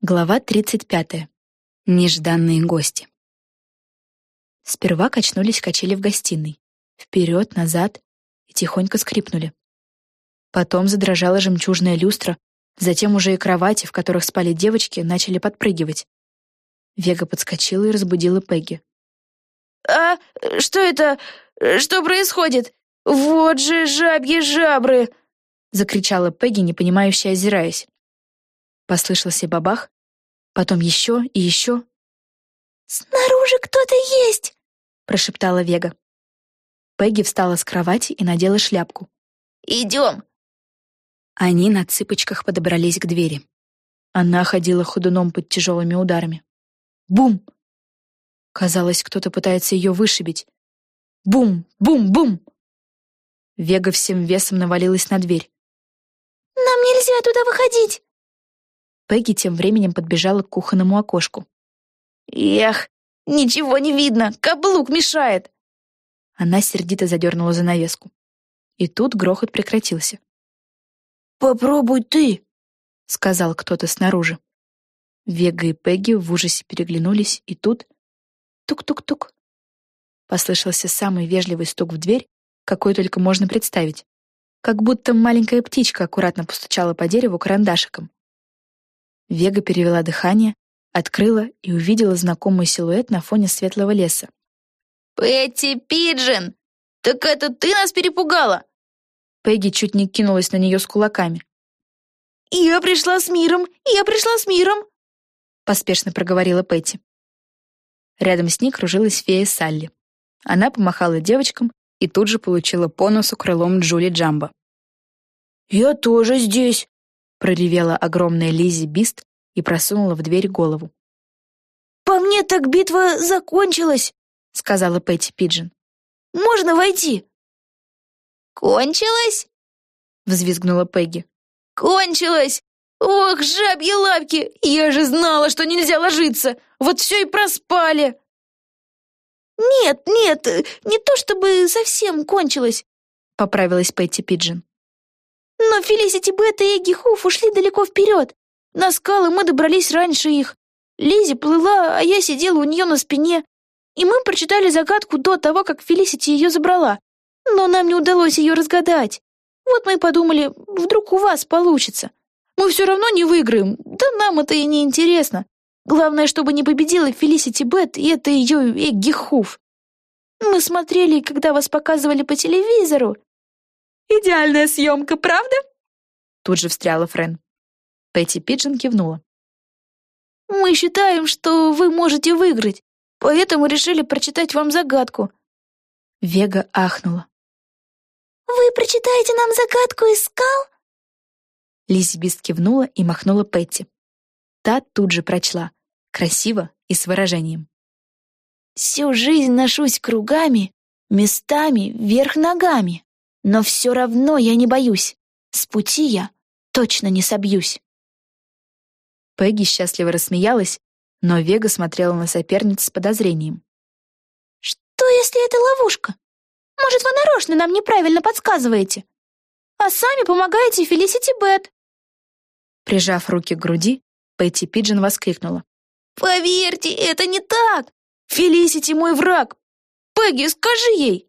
Глава 35. Нежданные гости. Сперва качнулись качели в гостиной. Вперед, назад и тихонько скрипнули. Потом задрожала жемчужная люстра, затем уже и кровати, в которых спали девочки, начали подпрыгивать. Вега подскочила и разбудила Пегги. «А что это? Что происходит? Вот же жабьи жабры!» — закричала Пегги, непонимающе озираясь. Послышался бабах, потом еще и еще. «Снаружи кто-то есть!» — прошептала Вега. Пегги встала с кровати и надела шляпку. «Идем!» Они на цыпочках подобрались к двери. Она ходила ходуном под тяжелыми ударами. Бум! Казалось, кто-то пытается ее вышибить. Бум! Бум! Бум! Вега всем весом навалилась на дверь. «Нам нельзя туда выходить!» Пегги тем временем подбежала к кухонному окошку. «Эх, ничего не видно, каблук мешает!» Она сердито задернула занавеску. И тут грохот прекратился. «Попробуй ты!» — сказал кто-то снаружи. Вега и Пегги в ужасе переглянулись, и тут... Тук-тук-тук. Послышался самый вежливый стук в дверь, какой только можно представить. Как будто маленькая птичка аккуратно постучала по дереву карандашиком. Вега перевела дыхание, открыла и увидела знакомый силуэт на фоне светлого леса. «Петти Пиджин! Так это ты нас перепугала!» Пегги чуть не кинулась на нее с кулаками. «Я пришла с миром! Я пришла с миром!» поспешно проговорила Петти. Рядом с ней кружилась фея Салли. Она помахала девочкам и тут же получила по носу крылом Джули Джамбо. «Я тоже здесь!» Проревела огромная Лизи Бист и просунула в дверь голову. «По мне так битва закончилась», — сказала Пэтти Пиджин. «Можно войти?» «Кончилась?» — взвизгнула Пегги. «Кончилась! Ох, жабьи лапки! Я же знала, что нельзя ложиться! Вот все и проспали!» «Нет, нет, не то чтобы совсем кончилось», — поправилась Пэтти Пиджин. Но Фелисити Бет и Эгги Хуф ушли далеко вперед. На скалы мы добрались раньше их. Лизи плыла, а я сидела у нее на спине. И мы прочитали загадку до того, как Фелисити ее забрала. Но нам не удалось ее разгадать. Вот мы и подумали, вдруг у вас получится. Мы все равно не выиграем, да нам это и не интересно. Главное, чтобы не победила Фелисити Бет, и это ее Эгги Хуф. Мы смотрели, когда вас показывали по телевизору, Идеальная съемка, правда?» Тут же встряла Френ. Пэтти Пиджин кивнула. «Мы считаем, что вы можете выиграть, поэтому решили прочитать вам загадку». Вега ахнула. «Вы прочитаете нам загадку из скал?» Лизбист кивнула и махнула Пэтти. Та тут же прочла, красиво и с выражением. «Всю жизнь ношусь кругами, местами вверх ногами но все равно я не боюсь. С пути я точно не собьюсь. Пегги счастливо рассмеялась, но Вега смотрела на соперниц с подозрением. «Что, если это ловушка? Может, вы нарочно нам неправильно подсказываете? А сами помогаете Фелисити Бет?» Прижав руки к груди, Пэтти Пиджин воскликнула. «Поверьте, это не так! Фелисити мой враг! Пегги, скажи ей!»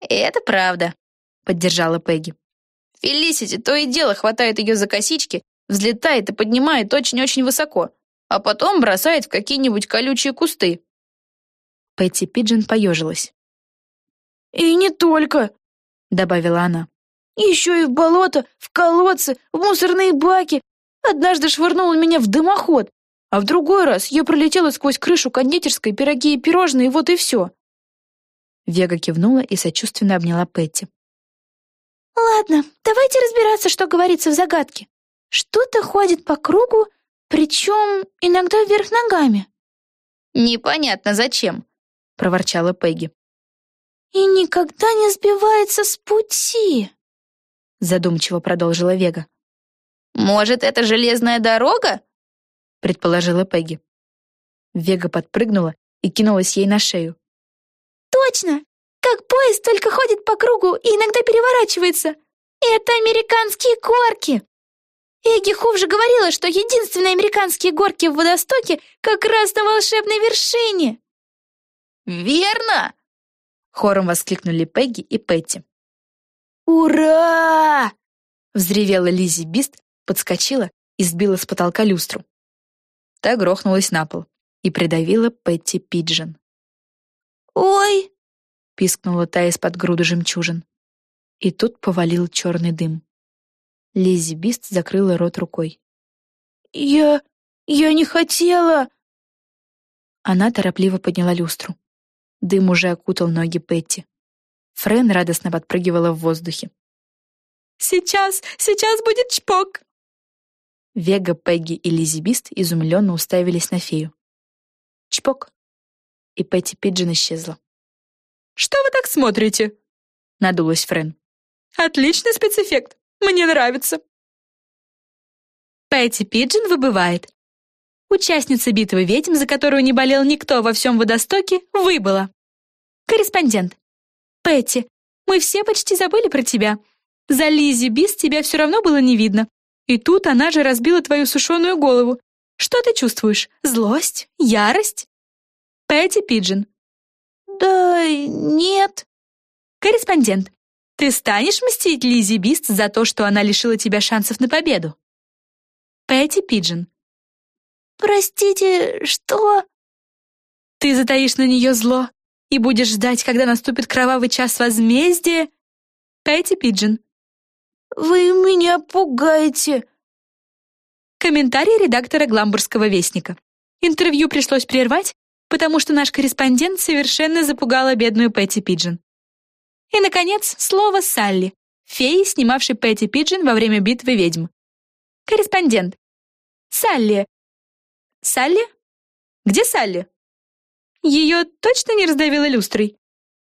«Это правда», поддержала Пегги. Фелисити то и дело хватает ее за косички, взлетает и поднимает очень-очень высоко, а потом бросает в какие-нибудь колючие кусты. Пэтти Пиджин поежилась. «И не только», — добавила она. «Еще и в болото, в колодцы, в мусорные баки. Однажды швырнула меня в дымоход, а в другой раз я пролетела сквозь крышу кондитерской, пироги и пирожные, вот и все». Вега кивнула и сочувственно обняла Петти. Ладно, давайте разбираться, что говорится в загадке. Что-то ходит по кругу, причем иногда вверх ногами. Непонятно зачем, проворчала Пегги. И никогда не сбивается с пути, задумчиво продолжила Вега. Может, это железная дорога? предположила Пегги. Вега подпрыгнула и кинулась ей на шею. Точно! Как поезд только ходит по кругу и иногда переворачивается. Это американские корки!» Эгги Хув же говорила, что единственные американские горки в водостоке как раз на волшебной вершине. «Верно!» — хором воскликнули Пегги и Петти. «Ура!» — взревела Лиззи Бист, подскочила и сбила с потолка люстру. Та грохнулась на пол и придавила Петти Пиджин. «Ой!» — пискнула та из-под груды жемчужин. И тут повалил черный дым. Лиззи Бист закрыла рот рукой. «Я... я не хотела...» Она торопливо подняла люстру. Дым уже окутал ноги Петти. Френ радостно подпрыгивала в воздухе. «Сейчас, сейчас будет чпок!» Вега, Пегги и Лиззи Бист изумленно уставились на фею. Чпок! И Петти Пиджин исчезла. «Что вы так смотрите?» — надулась Френ. «Отличный спецэффект! Мне нравится!» Пэтти Пиджин выбывает. Участница битвы ведьм, за которую не болел никто во всем водостоке, выбыла. Корреспондент. Пэтти, мы все почти забыли про тебя. За Лизи Бис тебя все равно было не видно. И тут она же разбила твою сушеную голову. Что ты чувствуешь? Злость? Ярость? Пэтти Пиджин. Да нет. Корреспондент. Ты станешь мстить Лизи Бист за то, что она лишила тебя шансов на победу? Пэтти Пиджин. Простите, что? Ты затаишь на нее зло и будешь ждать, когда наступит кровавый час возмездия? Пэтти Пиджин. Вы меня пугаете. Комментарий редактора Гламбургского вестника. Интервью пришлось прервать, потому что наш корреспондент совершенно запугала бедную Пэтти Пиджин. И, наконец, слово Салли, феи, снимавшей Пэтти Пиджин во время битвы ведьм. Корреспондент. Салли. Салли? Где Салли? Ее точно не раздавила люстрой?